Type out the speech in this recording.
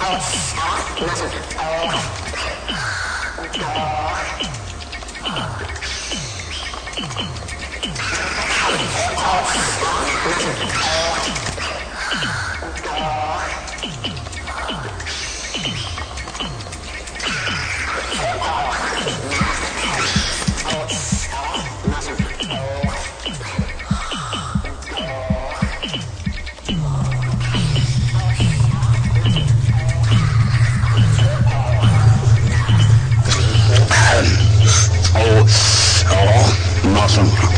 Oh. Something.